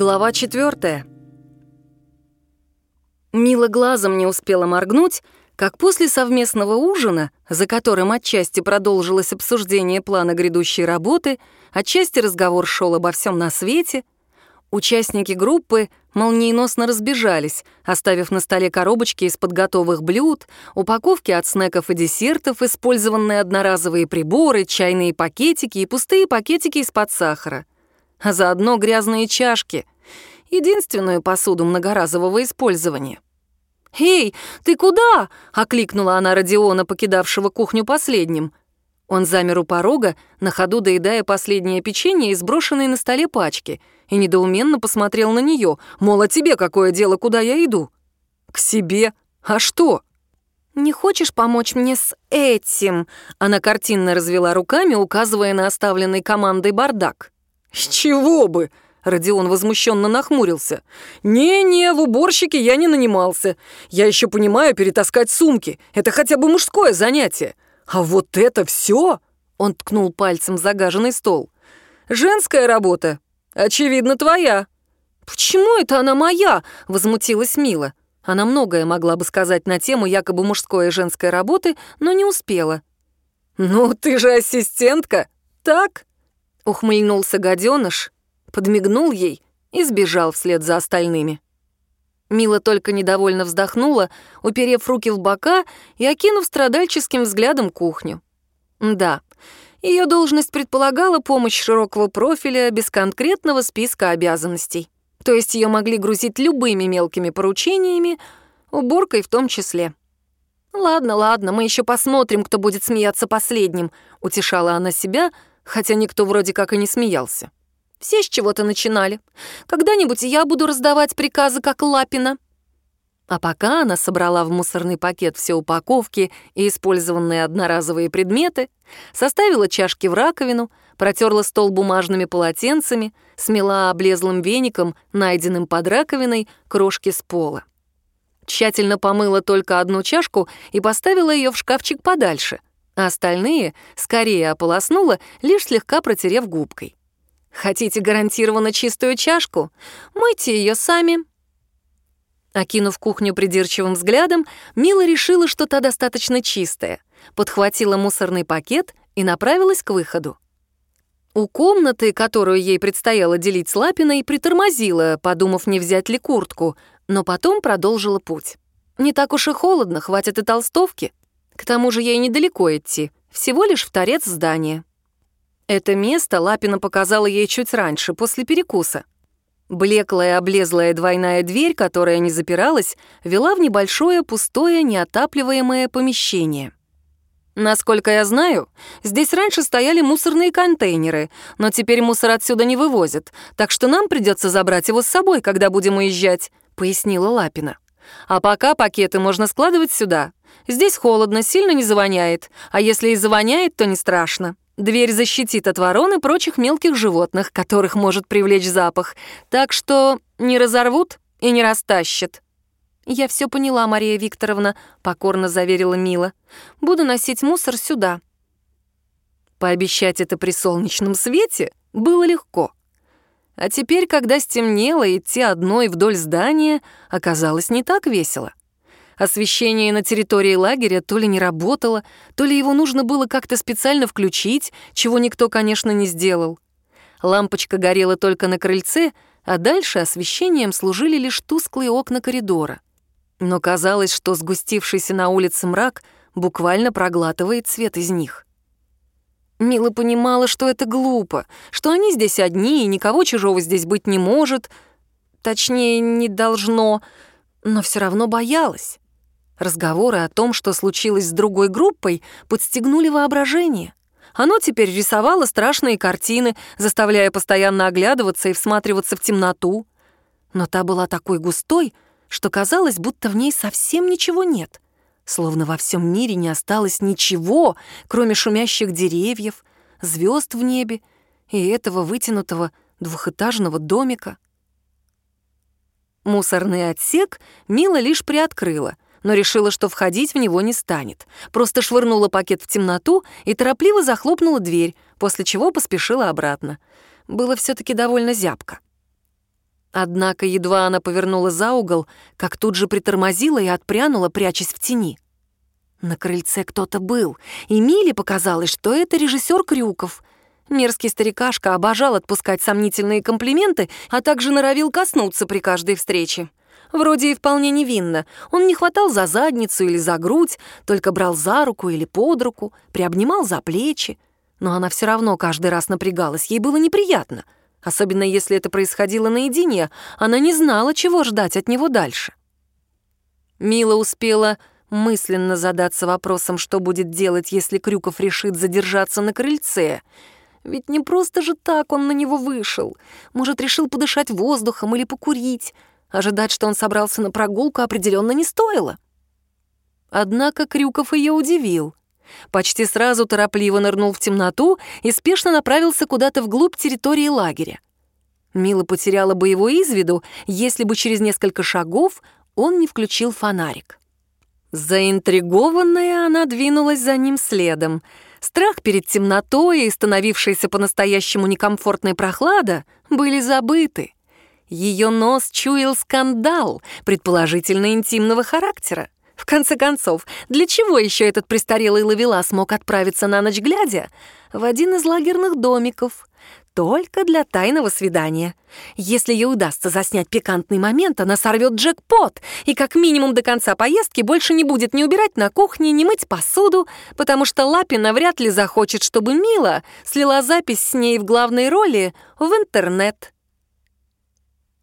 Глава четвертая. Мила глазом не успела моргнуть, как после совместного ужина, за которым отчасти продолжилось обсуждение плана грядущей работы, отчасти разговор шел обо всем на свете, участники группы молниеносно разбежались, оставив на столе коробочки из-под готовых блюд, упаковки от снеков и десертов, использованные одноразовые приборы, чайные пакетики и пустые пакетики из-под сахара. А заодно грязные чашки — единственную посуду многоразового использования — «Эй, ты куда?» — окликнула она Родиона, покидавшего кухню последним. Он замер у порога, на ходу доедая последнее печенье из брошенной на столе пачки, и недоуменно посмотрел на нее, мол, а тебе какое дело, куда я иду? «К себе? А что?» «Не хочешь помочь мне с этим?» Она картинно развела руками, указывая на оставленный командой бардак. «С чего бы?» Родион возмущенно нахмурился. «Не-не, в уборщике я не нанимался. Я еще понимаю перетаскать сумки. Это хотя бы мужское занятие. А вот это все!» Он ткнул пальцем в загаженный стол. «Женская работа. Очевидно, твоя». «Почему это она моя?» — возмутилась Мила. Она многое могла бы сказать на тему якобы мужской и женской работы, но не успела. «Ну, ты же ассистентка, так?» — ухмыльнулся гаденыш подмигнул ей и сбежал вслед за остальными. Мила только недовольно вздохнула, уперев руки в бока и окинув страдальческим взглядом кухню. Да, ее должность предполагала помощь широкого профиля без конкретного списка обязанностей. То есть ее могли грузить любыми мелкими поручениями, уборкой в том числе. «Ладно, ладно, мы еще посмотрим, кто будет смеяться последним», — утешала она себя, хотя никто вроде как и не смеялся. Все с чего-то начинали. Когда-нибудь я буду раздавать приказы, как Лапина». А пока она собрала в мусорный пакет все упаковки и использованные одноразовые предметы, составила чашки в раковину, протерла стол бумажными полотенцами, смела облезлым веником, найденным под раковиной, крошки с пола. Тщательно помыла только одну чашку и поставила ее в шкафчик подальше, а остальные скорее ополоснула, лишь слегка протерев губкой. Хотите гарантированно чистую чашку? Мойте ее сами». Окинув кухню придирчивым взглядом, Мила решила, что та достаточно чистая, подхватила мусорный пакет и направилась к выходу. У комнаты, которую ей предстояло делить с Лапиной, притормозила, подумав, не взять ли куртку, но потом продолжила путь. Не так уж и холодно, хватит и толстовки. К тому же ей недалеко идти, всего лишь в торец здания. Это место Лапина показала ей чуть раньше, после перекуса. Блеклая облезлая двойная дверь, которая не запиралась, вела в небольшое пустое неотапливаемое помещение. Насколько я знаю, здесь раньше стояли мусорные контейнеры, но теперь мусор отсюда не вывозят, так что нам придется забрать его с собой, когда будем уезжать», — пояснила Лапина. «А пока пакеты можно складывать сюда. Здесь холодно, сильно не завоняет, а если и завоняет, то не страшно. Дверь защитит от ворон и прочих мелких животных, которых может привлечь запах, так что не разорвут и не растащат. «Я все поняла, Мария Викторовна», — покорно заверила Мила. «Буду носить мусор сюда». Пообещать это при солнечном свете было легко. А теперь, когда стемнело, идти одной вдоль здания оказалось не так весело. Освещение на территории лагеря то ли не работало, то ли его нужно было как-то специально включить, чего никто, конечно, не сделал. Лампочка горела только на крыльце, а дальше освещением служили лишь тусклые окна коридора. Но казалось, что сгустившийся на улице мрак буквально проглатывает свет из них. Мила понимала, что это глупо, что они здесь одни, и никого чужого здесь быть не может, точнее, не должно, но все равно боялась. Разговоры о том, что случилось с другой группой, подстегнули воображение. Оно теперь рисовало страшные картины, заставляя постоянно оглядываться и всматриваться в темноту. Но та была такой густой, что казалось, будто в ней совсем ничего нет. Словно во всем мире не осталось ничего, кроме шумящих деревьев, звезд в небе и этого вытянутого двухэтажного домика. Мусорный отсек Мила лишь приоткрыла — но решила, что входить в него не станет. Просто швырнула пакет в темноту и торопливо захлопнула дверь, после чего поспешила обратно. Было все таки довольно зябко. Однако едва она повернула за угол, как тут же притормозила и отпрянула, прячась в тени. На крыльце кто-то был, и Миле показалось, что это режиссер Крюков. Мерзкий старикашка обожал отпускать сомнительные комплименты, а также норовил коснуться при каждой встрече. Вроде и вполне невинно. Он не хватал за задницу или за грудь, только брал за руку или под руку, приобнимал за плечи. Но она все равно каждый раз напрягалась, ей было неприятно — Особенно если это происходило наедине, она не знала, чего ждать от него дальше. Мила успела мысленно задаться вопросом, что будет делать, если Крюков решит задержаться на крыльце. Ведь не просто же так он на него вышел. Может, решил подышать воздухом или покурить. Ожидать, что он собрался на прогулку, определенно не стоило. Однако Крюков ее удивил. Почти сразу торопливо нырнул в темноту и спешно направился куда-то вглубь территории лагеря. Мила потеряла бы его из виду, если бы через несколько шагов он не включил фонарик. Заинтригованная, она двинулась за ним следом. Страх перед темнотой и становившаяся по-настоящему некомфортной прохлада были забыты. Ее нос чуял скандал, предположительно интимного характера. В конце концов, для чего еще этот престарелый ловелас мог отправиться на ночь глядя в один из лагерных домиков? Только для тайного свидания. Если ей удастся заснять пикантный момент, она сорвет джекпот и как минимум до конца поездки больше не будет ни убирать на кухне, ни мыть посуду, потому что Лапина вряд ли захочет, чтобы Мила слила запись с ней в главной роли в интернет.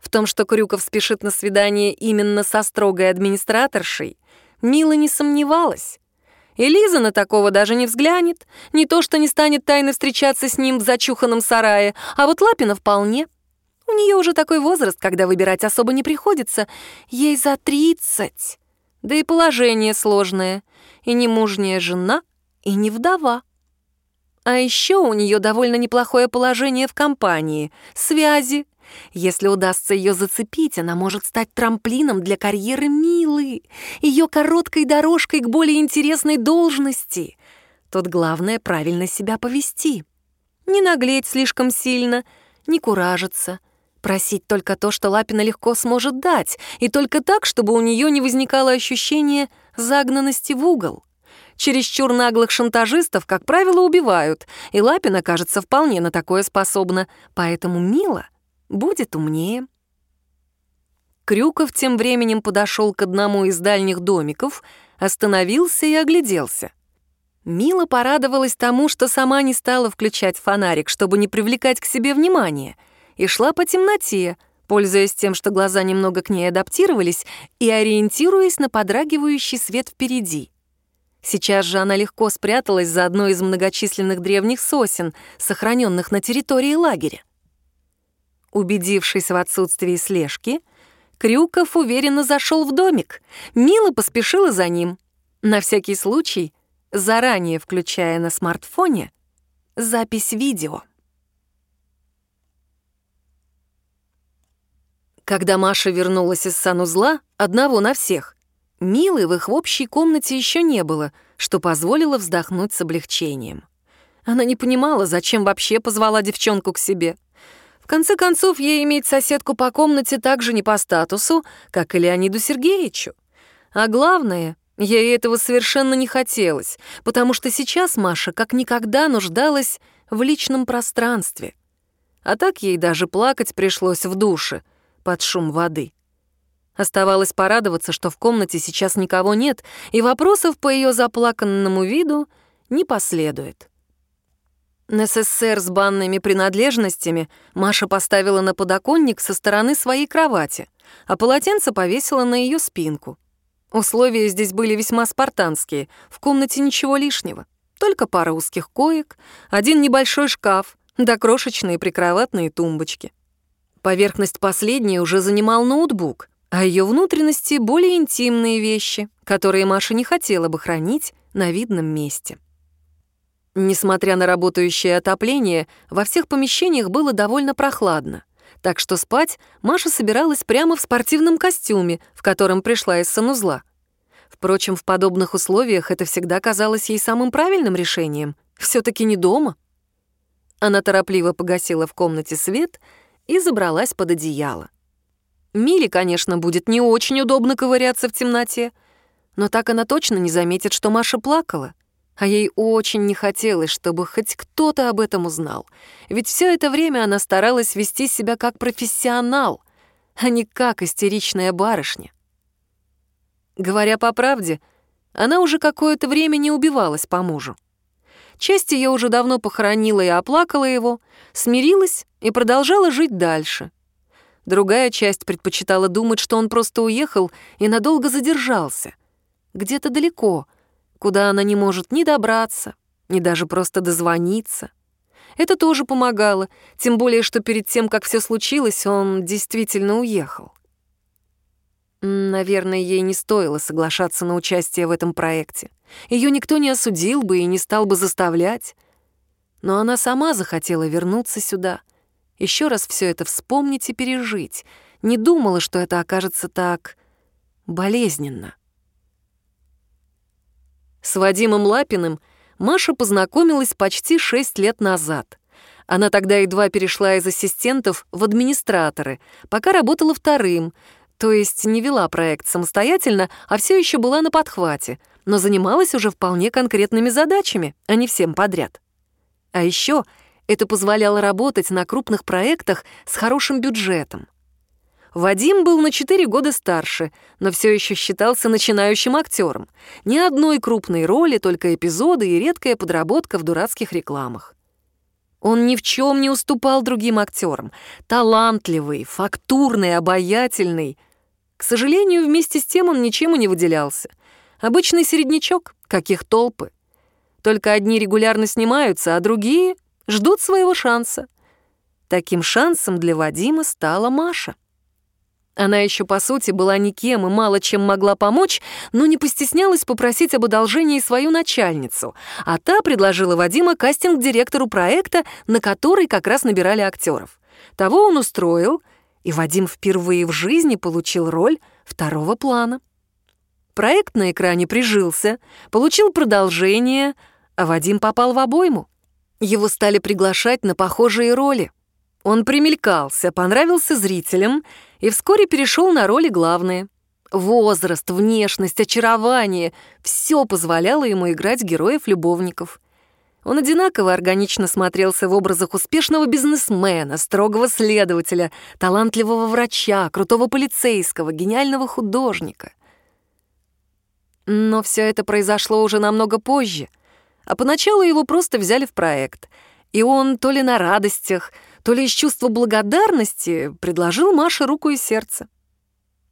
В том, что Крюков спешит на свидание именно со строгой администраторшей, Мила не сомневалась. И на такого даже не взглянет. Не то, что не станет тайно встречаться с ним в зачуханном сарае, а вот Лапина вполне. У нее уже такой возраст, когда выбирать особо не приходится. Ей за тридцать. Да и положение сложное. И не мужняя жена, и не вдова. А еще у нее довольно неплохое положение в компании, связи, если удастся ее зацепить, она может стать трамплином для карьеры Милы, ее короткой дорожкой к более интересной должности. Тут главное правильно себя повести. Не наглеть слишком сильно, не куражиться, просить только то, что Лапина легко сможет дать, и только так, чтобы у нее не возникало ощущение загнанности в угол. Чересчур наглых шантажистов, как правило, убивают, и Лапина, кажется, вполне на такое способна, поэтому Мила — будет умнее. Крюков тем временем подошел к одному из дальних домиков, остановился и огляделся. Мила порадовалась тому, что сама не стала включать фонарик, чтобы не привлекать к себе внимания, и шла по темноте, пользуясь тем, что глаза немного к ней адаптировались и ориентируясь на подрагивающий свет впереди. Сейчас же она легко спряталась за одной из многочисленных древних сосен, сохраненных на территории лагеря. Убедившись в отсутствии слежки, Крюков уверенно зашел в домик. Мила поспешила за ним. На всякий случай, заранее включая на смартфоне запись видео. Когда Маша вернулась из санузла, одного на всех, Милы в их общей комнате еще не было, что позволило вздохнуть с облегчением. Она не понимала, зачем вообще позвала девчонку к себе — в конце концов, ей иметь соседку по комнате так же не по статусу, как и Леониду Сергеевичу. А главное, ей этого совершенно не хотелось, потому что сейчас Маша как никогда нуждалась в личном пространстве. А так ей даже плакать пришлось в душе под шум воды. Оставалось порадоваться, что в комнате сейчас никого нет, и вопросов по ее заплаканному виду не последует. НССР с банными принадлежностями Маша поставила на подоконник со стороны своей кровати, а полотенце повесила на ее спинку. Условия здесь были весьма спартанские, в комнате ничего лишнего. Только пара узких коек, один небольшой шкаф, да крошечные прикроватные тумбочки. Поверхность последней уже занимал ноутбук, а ее внутренности — более интимные вещи, которые Маша не хотела бы хранить на видном месте. Несмотря на работающее отопление, во всех помещениях было довольно прохладно. Так что спать Маша собиралась прямо в спортивном костюме, в котором пришла из санузла. Впрочем, в подобных условиях это всегда казалось ей самым правильным решением. все таки не дома. Она торопливо погасила в комнате свет и забралась под одеяло. Миле, конечно, будет не очень удобно ковыряться в темноте, но так она точно не заметит, что Маша плакала. А ей очень не хотелось, чтобы хоть кто-то об этом узнал. Ведь все это время она старалась вести себя как профессионал, а не как истеричная барышня. Говоря по правде, она уже какое-то время не убивалась по мужу. Часть ее уже давно похоронила и оплакала его, смирилась и продолжала жить дальше. Другая часть предпочитала думать, что он просто уехал и надолго задержался. Где-то далеко, куда она не может ни добраться, ни даже просто дозвониться. Это тоже помогало, тем более, что перед тем, как все случилось, он действительно уехал. Наверное, ей не стоило соглашаться на участие в этом проекте. Ее никто не осудил бы и не стал бы заставлять. Но она сама захотела вернуться сюда, еще раз все это вспомнить и пережить. Не думала, что это окажется так болезненно. С Вадимом Лапиным Маша познакомилась почти шесть лет назад. Она тогда едва перешла из ассистентов в администраторы, пока работала вторым, то есть не вела проект самостоятельно, а все еще была на подхвате, но занималась уже вполне конкретными задачами, а не всем подряд. А еще это позволяло работать на крупных проектах с хорошим бюджетом. Вадим был на 4 года старше, но все еще считался начинающим актером. Ни одной крупной роли, только эпизоды и редкая подработка в дурацких рекламах. Он ни в чем не уступал другим актерам. Талантливый, фактурный, обаятельный. К сожалению, вместе с тем он ничем и не выделялся. Обычный середнячок, каких толпы. Только одни регулярно снимаются, а другие ждут своего шанса. Таким шансом для Вадима стала Маша. Она еще, по сути, была никем и мало чем могла помочь, но не постеснялась попросить об одолжении свою начальницу, а та предложила Вадима кастинг директору проекта, на который как раз набирали актеров. Того он устроил — и Вадим впервые в жизни получил роль второго плана. Проект на экране прижился, получил продолжение, а Вадим попал в обойму. Его стали приглашать на похожие роли. Он примелькался, понравился зрителям и вскоре перешел на роли главные. Возраст, внешность, очарование — все позволяло ему играть героев-любовников. Он одинаково органично смотрелся в образах успешного бизнесмена, строгого следователя, талантливого врача, крутого полицейского, гениального художника. Но все это произошло уже намного позже, а поначалу его просто взяли в проект, и он то ли на радостях, то ли из чувства благодарности предложил Маше руку и сердце.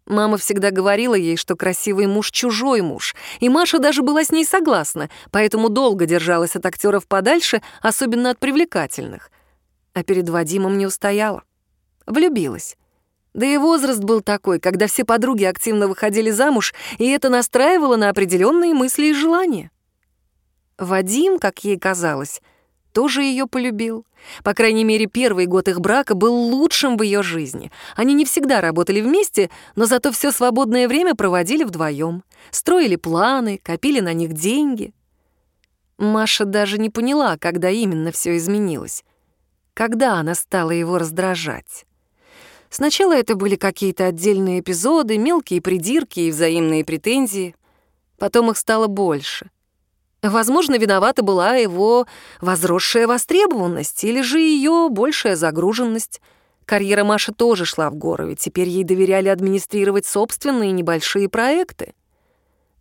Мама всегда говорила ей, что красивый муж — чужой муж, и Маша даже была с ней согласна, поэтому долго держалась от актеров подальше, особенно от привлекательных. А перед Вадимом не устояла. Влюбилась. Да и возраст был такой, когда все подруги активно выходили замуж, и это настраивало на определенные мысли и желания. Вадим, как ей казалось, тоже ее полюбил. По крайней мере, первый год их брака был лучшим в ее жизни. Они не всегда работали вместе, но зато все свободное время проводили вдвоем. Строили планы, копили на них деньги. Маша даже не поняла, когда именно все изменилось. Когда она стала его раздражать. Сначала это были какие-то отдельные эпизоды, мелкие придирки и взаимные претензии. Потом их стало больше. Возможно, виновата была его возросшая востребованность или же ее большая загруженность. Карьера Маши тоже шла в гору, и теперь ей доверяли администрировать собственные небольшие проекты.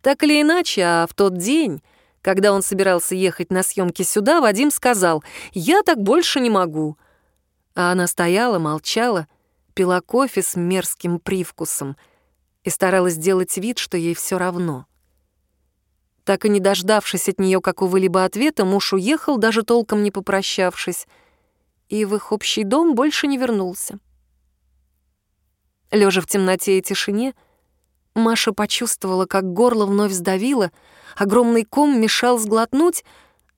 Так или иначе, а в тот день, когда он собирался ехать на съемки сюда, Вадим сказал «Я так больше не могу». А она стояла, молчала, пила кофе с мерзким привкусом и старалась сделать вид, что ей все равно. Так и не дождавшись от нее какого-либо ответа, муж уехал, даже толком не попрощавшись, и в их общий дом больше не вернулся. Лежа в темноте и тишине, Маша почувствовала, как горло вновь сдавило, огромный ком мешал сглотнуть,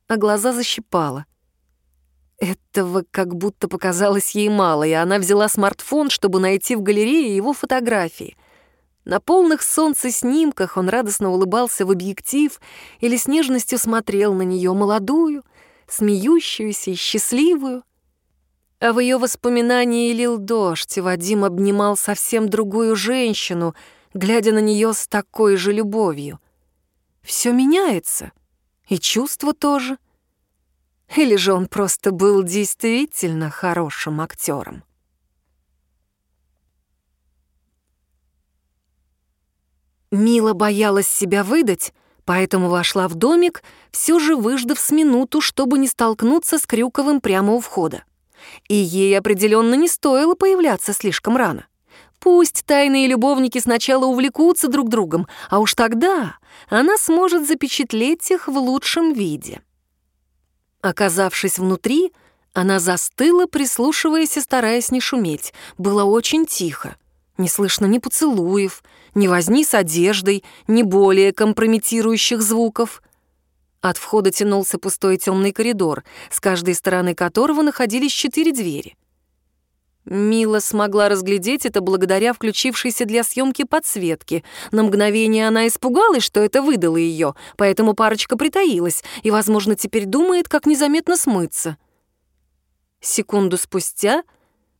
а глаза защипало. Этого как будто показалось ей мало, и она взяла смартфон, чтобы найти в галерее его фотографии — на полных солнце снимках он радостно улыбался в объектив или с нежностью смотрел на нее молодую, смеющуюся и счастливую. А в ее воспоминании лил дождь, и Вадим обнимал совсем другую женщину, глядя на нее с такой же любовью. Все меняется, и чувства тоже. Или же он просто был действительно хорошим актером? Мила боялась себя выдать, поэтому вошла в домик, все же выждав с минуту, чтобы не столкнуться с Крюковым прямо у входа. И ей определенно не стоило появляться слишком рано. Пусть тайные любовники сначала увлекутся друг другом, а уж тогда она сможет запечатлеть их в лучшем виде. Оказавшись внутри, она застыла, прислушиваясь и стараясь не шуметь. Было очень тихо. Не слышно ни поцелуев, ни возни с одеждой, ни более компрометирующих звуков. От входа тянулся пустой темный коридор, с каждой стороны которого находились четыре двери. Мила смогла разглядеть это благодаря включившейся для съемки подсветке. На мгновение она испугалась, что это выдало ее, поэтому парочка притаилась и, возможно, теперь думает, как незаметно смыться. Секунду спустя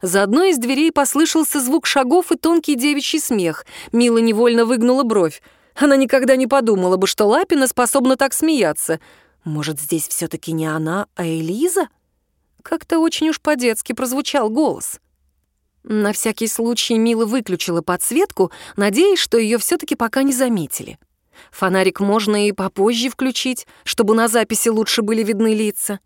за одной из дверей послышался звук шагов и тонкий девичий смех. Мила невольно выгнула бровь. Она никогда не подумала бы, что Лапина способна так смеяться. Может, здесь все таки не она, а Элиза? Как-то очень уж по-детски прозвучал голос. На всякий случай Мила выключила подсветку, надеясь, что ее все таки пока не заметили. Фонарик можно и попозже включить, чтобы на записи лучше были видны лица.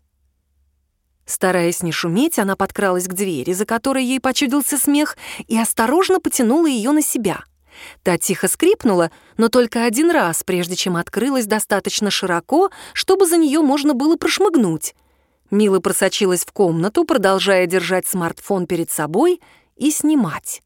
Стараясь не шуметь, она подкралась к двери, за которой ей почудился смех, и осторожно потянула ее на себя. Та тихо скрипнула, но только один раз, прежде чем открылась достаточно широко, чтобы за нее можно было прошмыгнуть. Мила просочилась в комнату, продолжая держать смартфон перед собой — и снимать.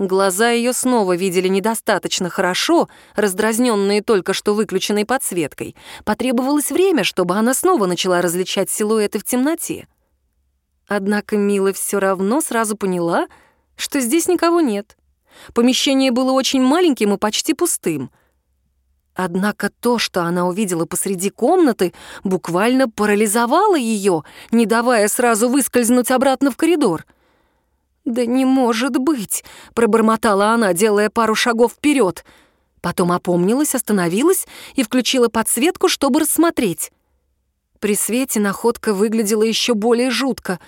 Глаза ее снова видели недостаточно хорошо, раздразненные только что выключенной подсветкой. Потребовалось время, чтобы она снова начала различать силуэты в темноте. Однако Мила все равно сразу поняла, что здесь никого нет. Помещение было очень маленьким и почти пустым. Однако то, что она увидела посреди комнаты, буквально парализовало ее, не давая сразу выскользнуть обратно в коридор — «Да не может быть!» — пробормотала она, делая пару шагов вперед. Потом опомнилась, остановилась и включила подсветку, чтобы рассмотреть. При свете находка выглядела еще более жутко.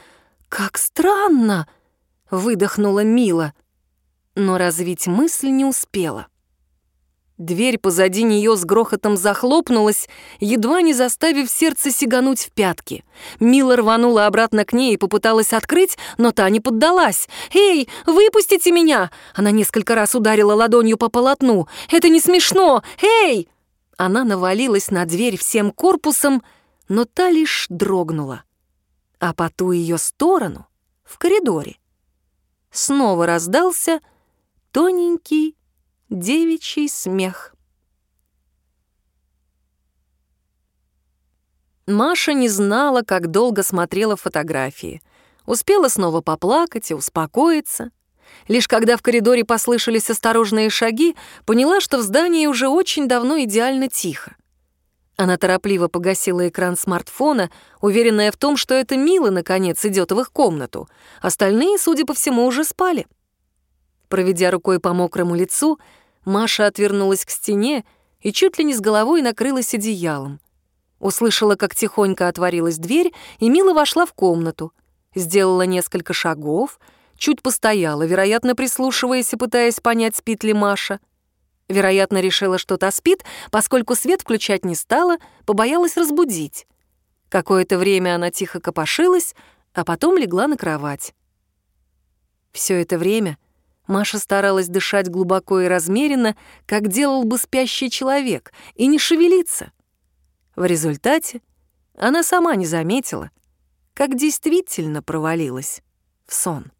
«Как странно!» — выдохнула Мила. Но развить мысль не успела. Дверь позади нее с грохотом захлопнулась, едва не заставив сердце сигануть в пятки. Мила рванула обратно к ней и попыталась открыть, но та не поддалась. «Эй, выпустите меня!» Она несколько раз ударила ладонью по полотну. «Это не смешно! Эй!» Она навалилась на дверь всем корпусом, но та лишь дрогнула. А по ту ее сторону, в коридоре, снова раздался тоненький девичий смех. Маша не знала, как долго смотрела фотографии. Успела снова поплакать и успокоиться. Лишь когда в коридоре послышались осторожные шаги, поняла, что в здании уже очень давно идеально тихо. Она торопливо погасила экран смартфона, уверенная в том, что это Мила, наконец, идет в их комнату. Остальные, судя по всему, уже спали. Проведя рукой по мокрому лицу, Маша отвернулась к стене и чуть ли не с головой накрылась одеялом. Услышала, как тихонько отворилась дверь, и Мила вошла в комнату. Сделала несколько шагов, чуть постояла, вероятно, прислушиваясь и пытаясь понять, спит ли Маша. Вероятно, решила, что та спит, поскольку свет включать не стала, побоялась разбудить. Какое-то время она тихо копошилась, а потом легла на кровать. Все это время Маша старалась дышать глубоко и размеренно, как делал бы спящий человек, и не шевелиться. В результате она сама не заметила, как действительно провалилась в сон.